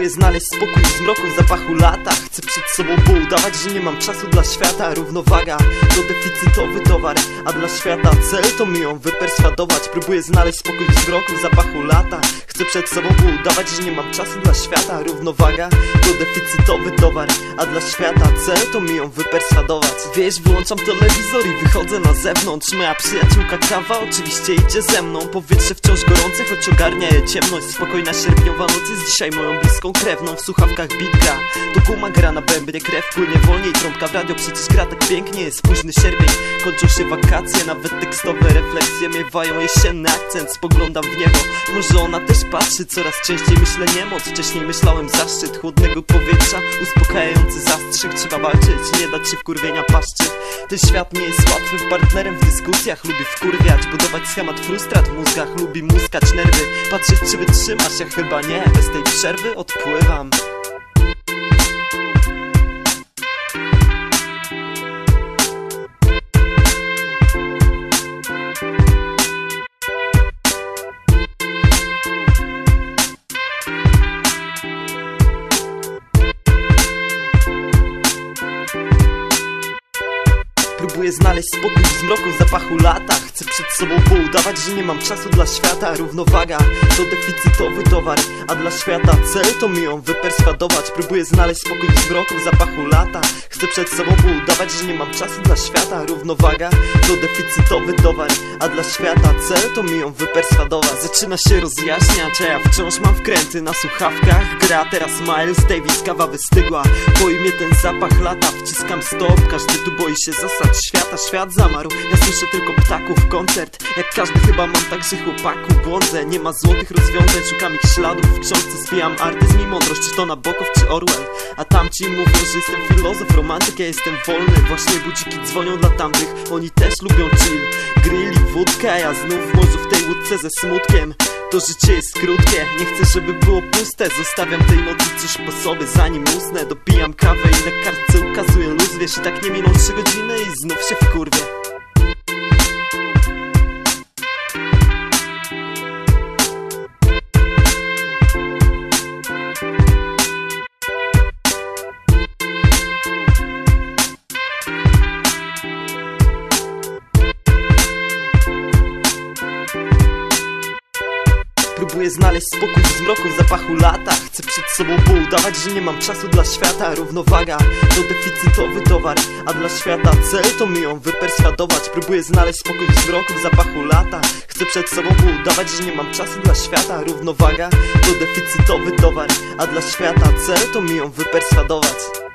Próbuję znaleźć spokój w zmroku w zapachu lata. Chcę przed sobą udawać, że nie mam czasu dla świata. Równowaga to deficytowy towar A dla świata cel to mi ją wyperswadować. Próbuję znaleźć spokój w zmroku w zapachu lata. Chcę przed sobą udawać, że nie mam czasu dla świata. Równowaga to deficytowy towar A dla świata cel to mi ją wyperswadować. Wiesz, wyłączam telewizor i wychodzę na zewnątrz. Moja przyjaciółka kawa oczywiście idzie ze mną. Powietrze wciąż gorące, choć ogarnia je ciemność. Spokojna sierpniowa noc jest dzisiaj moją bliską krewną W słuchawkach gra, to guma gra na bębnie Krew płynie wolniej, trąbka w radio przecież gra tak pięknie Jest późny sierpień, kończą się wakacje Nawet tekstowe refleksje miewają jesienny akcent Spoglądam w niebo, może ona też patrzy Coraz częściej myślę niemoc, wcześniej myślałem zaszczyt Chłodnego powietrza, uspokajający zastrzyk. Trzeba walczyć, nie dać się wkurwienia paszczy. Ten świat nie jest łatwym partnerem w dyskusjach Lubi wkurwiać, budować schemat frustrat w mózgach Lubi muskać nerwy, patrzeć czy wytrzymasz Ja chyba nie, bez tej przerwy wpływam Próbuję znaleźć spokój w zmroku w zapachu lata. Chcę przed sobą poudawać, że nie mam czasu dla świata. Równowaga to deficytowy towar A dla świata cel to mi ją wyperswadować. Próbuję znaleźć spokój w zmroku w zapachu lata. Chcę przed sobą poudawać, że nie mam czasu dla świata. Równowaga to deficytowy towar A dla świata cel to mi ją wyperswadować. Zaczyna się rozjaśniać, a ja wciąż mam wkręty na słuchawkach. Gra teraz Miles Davis, kawa wystygła. Boi mnie ten zapach lata, wciskam stop. Każdy tu boi się zasad świata, świat zamarł. Ja słyszę tylko ptaków, koncert. Jak każdy chyba mam także chłopaku Błądzę, nie ma złotych rozwiązań Szukam ich śladów, w książce zbijam artyzm i mądrość Czy to Nabokow, czy Orwell. A tamci mówią, że jestem filozof, romantyk Ja jestem wolny, właśnie budziki dzwonią dla tamtych. Oni też lubią chill. Grill i wódkę, ja znów morzu w tej łódce ze smutkiem to życie jest krótkie, nie chcę żeby było puste. Zostawiam tej nocy coś po sobie zanim usnę. Dopijam kawę i na kartce ukazuję luz. Wiesz i tak nie miną trzy godziny i znów się wkurwię Próbuję znaleźć spokój w zmroku w zapachu lata. Chcę przed sobą poudawać, że nie mam czasu dla świata. Równowaga to deficytowy towar A dla świata cel to mi ją wyperswadować Próbuję znaleźć spokój w zmroku w zapachu lata. Chcę przed sobą poudawać, że nie mam czasu dla świata. Równowaga to deficytowy towar A dla świata cel to mi ją wyperswadować